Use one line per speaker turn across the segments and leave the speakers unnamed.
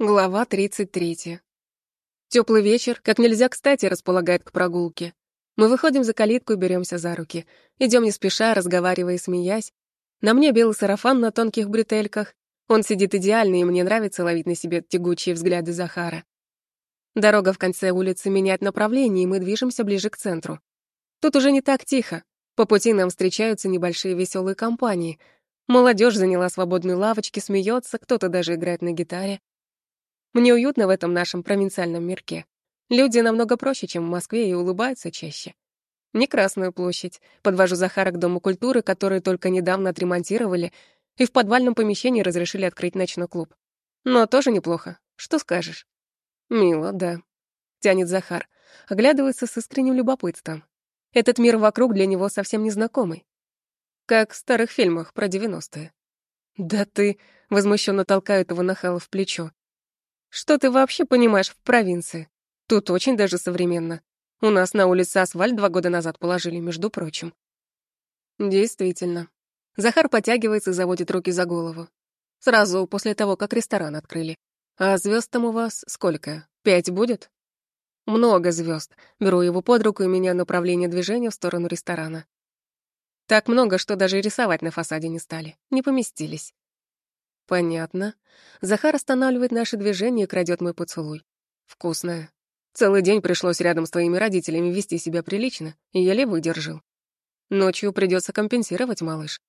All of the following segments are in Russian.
Глава 33. Теплый вечер, как нельзя кстати, располагает к прогулке. Мы выходим за калитку и беремся за руки. Идем не спеша, разговаривая и смеясь. На мне белый сарафан на тонких бретельках. Он сидит идеально, и мне нравится ловить на себе тягучие взгляды Захара. Дорога в конце улицы меняет направление, и мы движемся ближе к центру. Тут уже не так тихо. По пути нам встречаются небольшие веселые компании. Молодежь заняла свободные лавочки, смеется, кто-то даже играет на гитаре. Мне уютно в этом нашем провинциальном мирке. Люди намного проще, чем в Москве, и улыбаются чаще. Не Красную площадь. Подвожу Захара к Дому культуры, который только недавно отремонтировали, и в подвальном помещении разрешили открыть ночной клуб. Но тоже неплохо. Что скажешь? Мило, да. Тянет Захар. Оглядывается с искренним любопытством. Этот мир вокруг для него совсем незнакомый. Как в старых фильмах про девяностые. Да ты... Возмущенно толкают его нахало в плечо. Что ты вообще понимаешь в провинции? Тут очень даже современно. У нас на улице асфальт два года назад положили, между прочим. Действительно. Захар потягивается и заводит руки за голову. Сразу после того, как ресторан открыли. А звезд там у вас сколько? Пять будет? Много звезд. Беру его под руку и меняю направление движения в сторону ресторана. Так много, что даже рисовать на фасаде не стали. Не поместились. Понятно. Захар останавливает наше движение и крадет мой поцелуй. Вкусное. Целый день пришлось рядом с твоими родителями вести себя прилично, и еле выдержал. Ночью придется компенсировать, малыш.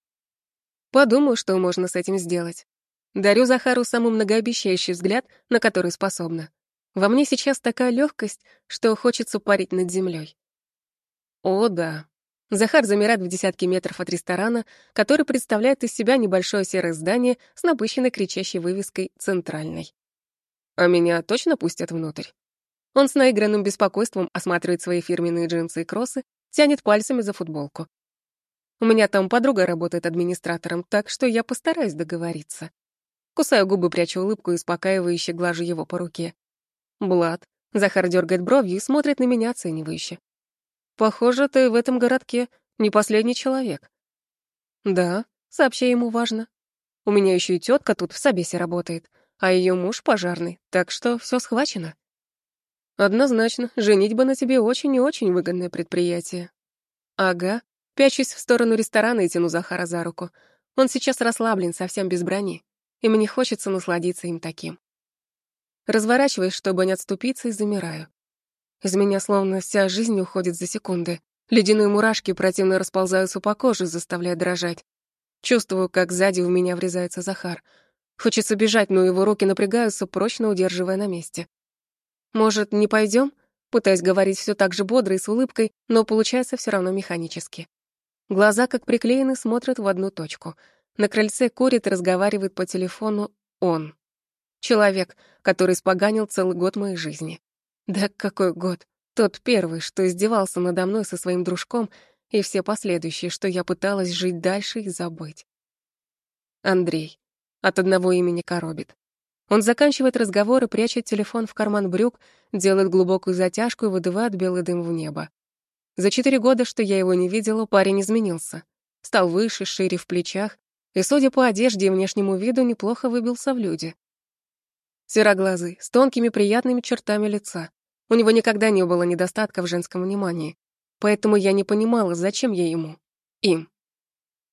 Подумаю, что можно с этим сделать. Дарю Захару самый многообещающий взгляд, на который способна. Во мне сейчас такая легкость, что хочется парить над землей. О, да. Захар замирает в десятке метров от ресторана, который представляет из себя небольшое серое здание с напыщенной кричащей вывеской «Центральной». А меня точно пустят внутрь? Он с наигранным беспокойством осматривает свои фирменные джинсы и кроссы, тянет пальцами за футболку. У меня там подруга работает администратором, так что я постараюсь договориться. Кусаю губы, прячу улыбку и успокаивающе глажу его по руке. Блад. Захар дергает бровью и смотрит на меня оценивающе. Похоже, ты в этом городке не последний человек. Да, сообщай ему важно. У меня еще и тетка тут в Собесе работает, а ее муж пожарный, так что все схвачено. Однозначно, женитьба на тебе очень и очень выгодное предприятие. Ага, пячусь в сторону ресторана и тяну Захара за руку. Он сейчас расслаблен, совсем без брони, и мне хочется насладиться им таким. Разворачиваюсь, чтобы не отступиться, и замираю. Из меня словно вся жизнь уходит за секунды. Ледяные мурашки противно расползаются по коже, заставляя дрожать. Чувствую, как сзади в меня врезается Захар. Хочется бежать, но его руки напрягаются, прочно удерживая на месте. «Может, не пойдем? Пытаюсь говорить все так же бодро и с улыбкой, но получается все равно механически. Глаза, как приклеены, смотрят в одну точку. На крыльце курит и разговаривает по телефону он. Человек, который испоганил целый год моей жизни. Да какой год? Тот первый, что издевался надо мной со своим дружком, и все последующие, что я пыталась жить дальше и забыть. Андрей. От одного имени коробит. Он заканчивает разговор и прячет телефон в карман брюк, делает глубокую затяжку и выдувает белый дым в небо. За четыре года, что я его не видела, парень изменился. Стал выше, шире в плечах, и, судя по одежде и внешнему виду, неплохо выбился в люди. Сероглазый, с тонкими приятными чертами лица. У него никогда не было недостатка в женском внимании, поэтому я не понимала, зачем я ему. Им.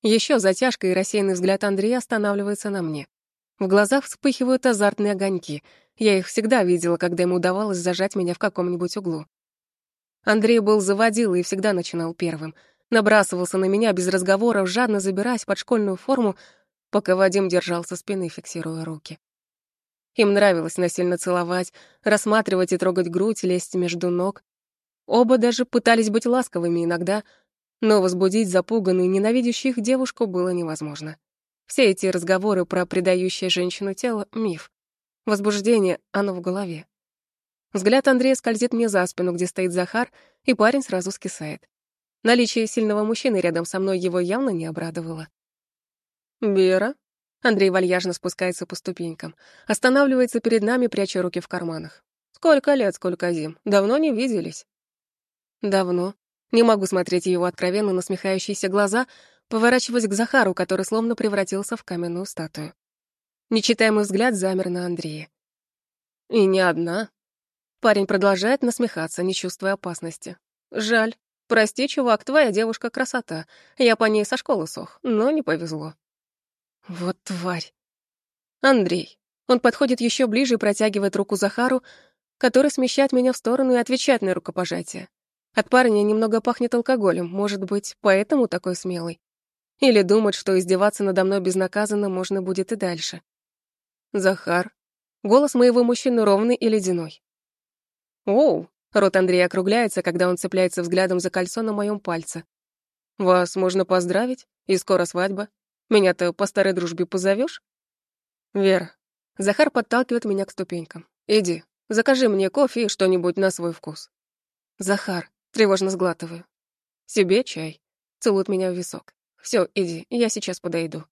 Еще затяжка и рассеянный взгляд Андрея останавливается на мне. В глазах вспыхивают азартные огоньки. Я их всегда видела, когда ему удавалось зажать меня в каком-нибудь углу. Андрей был заводил и всегда начинал первым. Набрасывался на меня без разговоров, жадно забираясь под школьную форму, пока Вадим держал со спины, фиксируя руки. Им нравилось насильно целовать, рассматривать и трогать грудь, лезть между ног. Оба даже пытались быть ласковыми иногда, но возбудить запуганную, ненавидящую их девушку было невозможно. Все эти разговоры про предающее женщину тело — миф. Возбуждение, оно в голове. Взгляд Андрея скользит мне за спину, где стоит Захар, и парень сразу скисает. Наличие сильного мужчины рядом со мной его явно не обрадовало. «Бера?» Андрей вальяжно спускается по ступенькам. Останавливается перед нами, пряча руки в карманах. Сколько лет, сколько зим. Давно не виделись. Давно. Не могу смотреть его откровенно насмехающиеся глаза, поворачиваясь к Захару, который словно превратился в каменную статую. Нечитаемый взгляд замер на Андрея. И не одна. Парень продолжает насмехаться, не чувствуя опасности. Жаль. Прости, чувак, твоя девушка красота. Я по ней со школы сох, но не повезло. Вот тварь. Андрей. Он подходит еще ближе и протягивает руку Захару, который смещает меня в сторону и отвечает на рукопожатие. От парня немного пахнет алкоголем, может быть, поэтому такой смелый. Или думает, что издеваться надо мной безнаказанно можно будет и дальше. Захар. Голос моего мужчины ровный и ледяной. Оу, рот Андрея округляется, когда он цепляется взглядом за кольцо на моем пальце. Вас можно поздравить, и скоро свадьба. Меня-то по старой дружбе позовешь? Вера. Захар подталкивает меня к ступенькам. Иди, закажи мне кофе и что-нибудь на свой вкус. Захар. Тревожно сглатываю. Себе чай. Целует меня в висок. Все, иди, я сейчас подойду.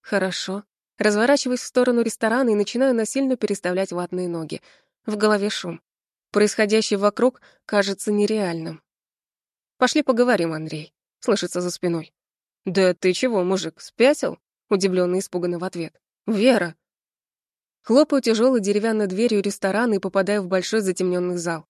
Хорошо. Разворачиваюсь в сторону ресторана и начинаю насильно переставлять ватные ноги. В голове шум. Происходящее вокруг кажется нереальным. «Пошли поговорим, Андрей», — слышится за спиной. «Да ты чего, мужик, спятил?» — удивленно и испуганно в ответ. «Вера!» Хлопаю тяжелой деревянной дверью ресторана и попадаю в большой затемненный зал.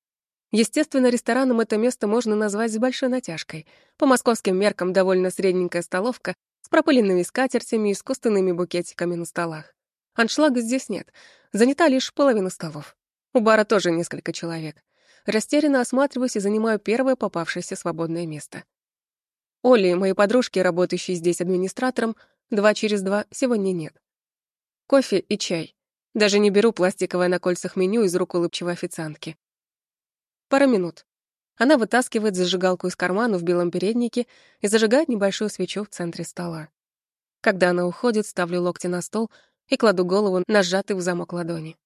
Естественно, рестораном это место можно назвать с большой натяжкой. По московским меркам довольно средненькая столовка с пропыленными скатертями и искусственными букетиками на столах. Аншлага здесь нет, занята лишь половина столов. У бара тоже несколько человек. Растерянно осматриваюсь и занимаю первое попавшееся свободное место. Оли, моей подружки, работающей здесь администратором, два через два сегодня нет. Кофе и чай. Даже не беру пластиковое на кольцах меню из рук улыбчивой официантки. Пара минут. Она вытаскивает зажигалку из кармана в белом переднике и зажигает небольшую свечу в центре стола. Когда она уходит, ставлю локти на стол и кладу голову на сжатый в замок ладони.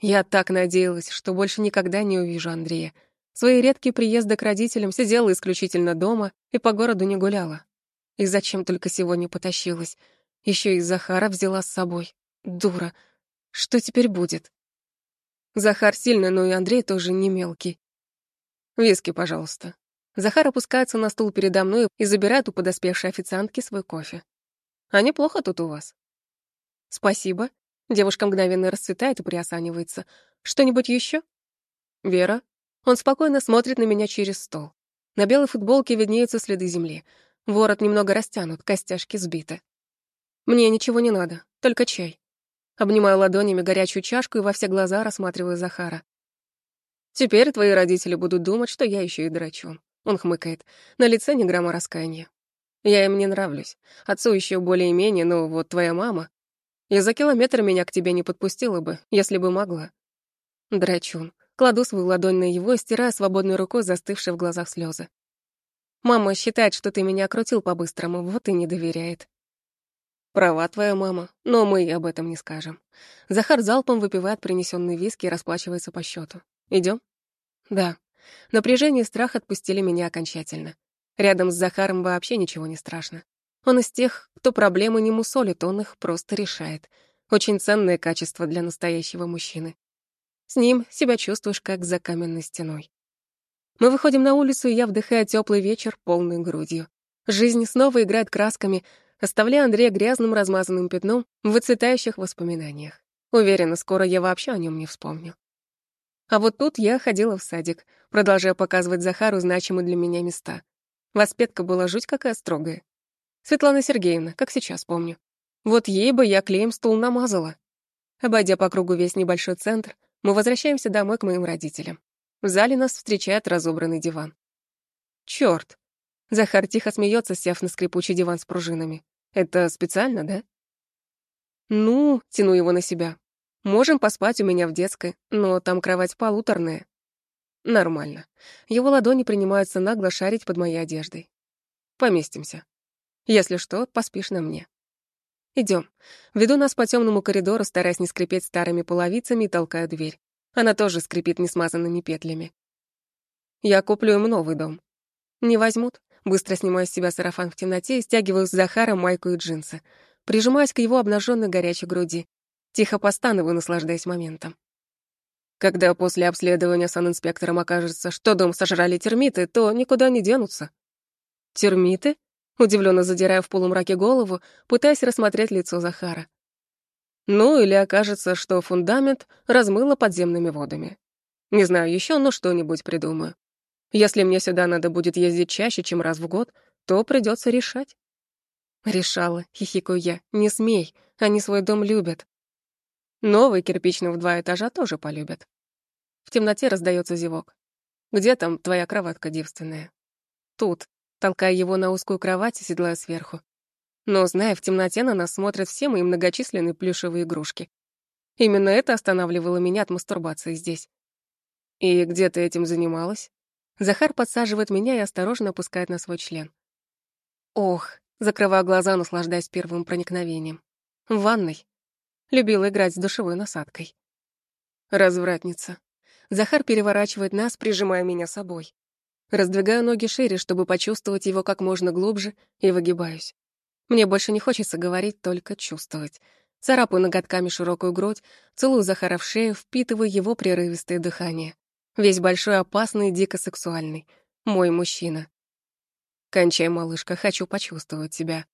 Я так надеялась, что больше никогда не увижу Андрея. Свои редкие приезды к родителям сидела исключительно дома и по городу не гуляла. И зачем только сегодня потащилась? Еще и Захара взяла с собой. Дура. Что теперь будет? Захар сильный, но и Андрей тоже не мелкий. Виски, пожалуйста. Захар опускается на стул передо мной и забирает у подоспевшей официантки свой кофе. А неплохо тут у вас. Спасибо. Девушка мгновенно расцветает и приосанивается. Что-нибудь еще? Вера. Он спокойно смотрит на меня через стол. На белой футболке виднеются следы земли. Ворот немного растянут, костяшки сбиты. Мне ничего не надо, только чай. Обнимаю ладонями горячую чашку и во все глаза рассматриваю Захара. «Теперь твои родители будут думать, что я еще и драчун». Он хмыкает. На лице ни грамма раскаяния. «Я им не нравлюсь. Отцу еще более-менее, но вот твоя мама... Я за километр меня к тебе не подпустила бы, если бы могла». Драчун. Кладу свою ладонь на его и стираю свободной рукой застывшие в глазах слезы. «Мама считает, что ты меня окрутил по-быстрому, вот и не доверяет». Права твоя мама, но мы об этом не скажем. Захар залпом выпивает принесенный виски и расплачивается по счету. Идем? Да. Напряжение и страх отпустили меня окончательно. Рядом с Захаром вообще ничего не страшно. Он из тех, кто проблемы не мусолит, он их просто решает. Очень ценное качество для настоящего мужчины. С ним себя чувствуешь как за каменной стеной. Мы выходим на улицу, и я вдыхаю теплый вечер полной грудью. Жизнь снова играет красками, оставляя Андрея грязным размазанным пятном в выцветающих воспоминаниях. Уверена, скоро я вообще о нем не вспомню. А вот тут я ходила в садик, продолжая показывать Захару значимые для меня места. Воспетка была жуть какая строгая. Светлана Сергеевна, как сейчас помню. Вот ей бы я клеем стул намазала. Обойдя по кругу весь небольшой центр, мы возвращаемся домой к моим родителям. В зале нас встречает разобранный диван. Чёрт, Захар тихо смеется, сев на скрипучий диван с пружинами. Это специально, да? Ну, тяну его на себя. Можем поспать у меня в детской, но там кровать полуторная. Нормально. Его ладони принимаются нагло шарить под моей одеждой. Поместимся. Если что, поспишь на мне. Идем. Веду нас по темному коридору, стараясь не скрипеть старыми половицами и толкаю дверь. Она тоже скрипит несмазанными петлями. Я куплю им новый дом. Не возьмут. Быстро снимаю с себя сарафан в темноте и стягиваю с Захара майку и джинсы. Прижимаюсь к его обнаженной горячей груди. Тихо постановую, наслаждаясь моментом. Когда после обследования санинспектором окажется, что дом сожрали термиты, то никуда не денутся. Термиты? Удивленно задирая в полумраке голову, пытаясь рассмотреть лицо Захара. Ну, или окажется, что фундамент размыло подземными водами. Не знаю еще, но что-нибудь придумаю. Если мне сюда надо будет ездить чаще, чем раз в год, то придется решать. Решала, хихикаю я. Не смей, они свой дом любят. Новый кирпичный в два этажа тоже полюбят. В темноте раздается зевок. Где там твоя кроватка девственная? Тут, толкая его на узкую кровать и седлая сверху. Но, зная, в темноте на нас смотрят все мои многочисленные плюшевые игрушки. Именно это останавливало меня от мастурбации здесь. «И где ты этим занималась?» Захар подсаживает меня и осторожно опускает на свой член. Ох, закрываю глаза, наслаждаясь первым проникновением. В ванной. Любила играть с душевой насадкой. Развратница. Захар переворачивает нас, прижимая меня собой. Раздвигаю ноги шире, чтобы почувствовать его как можно глубже, и выгибаюсь. Мне больше не хочется говорить, только чувствовать. Царапаю ноготками широкую грудь, целую Захара в шею, впитываю его прерывистое дыхание. Весь большой, опасный, дико сексуальный. Мой мужчина. Кончай, малышка, хочу почувствовать тебя.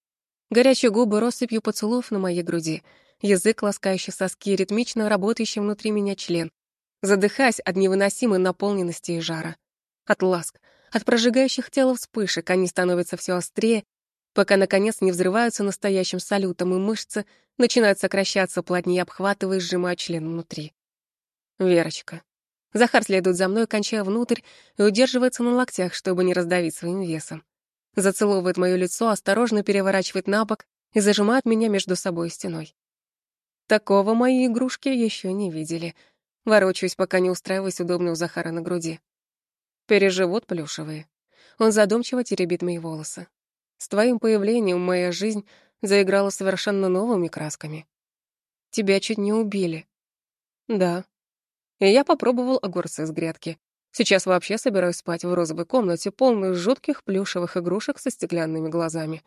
Горячие губы россыпью поцелуев на моей груди. Язык, ласкающий соски, ритмично работающий внутри меня член. Задыхаясь от невыносимой наполненности и жара. От ласк, от прожигающих тело вспышек они становятся все острее, пока, наконец, не взрываются настоящим салютом, и мышцы начинают сокращаться, плотнее обхватывая и сжимая член внутри. Верочка. Захар следует за мной, кончая внутрь, и удерживается на локтях, чтобы не раздавить своим весом. Зацеловывает моё лицо, осторожно переворачивает на бок и зажимает меня между собой и стеной. Такого мои игрушки еще не видели. Ворочаюсь, пока не устраиваюсь удобно у Захара на груди. Переживут плюшевые. Он задумчиво теребит мои волосы. С твоим появлением моя жизнь заиграла совершенно новыми красками. Тебя чуть не убили. Да, и я попробовал огурцы с грядки. Сейчас вообще собираюсь спать в розовой комнате, полной жутких плюшевых игрушек со стеклянными глазами.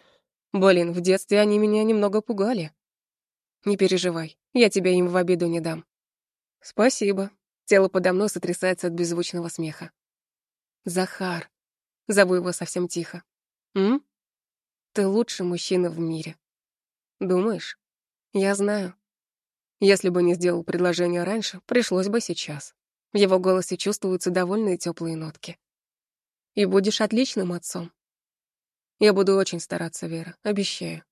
Блин, в детстве они меня немного пугали. Не переживай, я тебя им в обиду не дам. Спасибо. Тело подо мной сотрясается от беззвучного смеха. Захар. Зову его совсем тихо. М? Ты лучший мужчина в мире. Думаешь? Я знаю. Если бы не сделал предложение раньше, пришлось бы сейчас. В его голосе чувствуются довольные теплые нотки. И будешь отличным отцом. Я буду очень стараться, Вера, обещаю.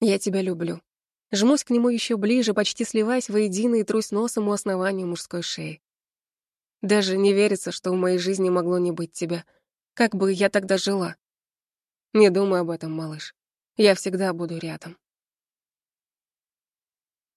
Я тебя люблю. Жмусь к нему еще ближе, почти сливаясь воедино и трусь носом у основания мужской шеи. Даже не верится, что в моей жизни могло не быть тебя. Как бы я тогда жила? Не думай об этом, малыш. Я всегда буду рядом.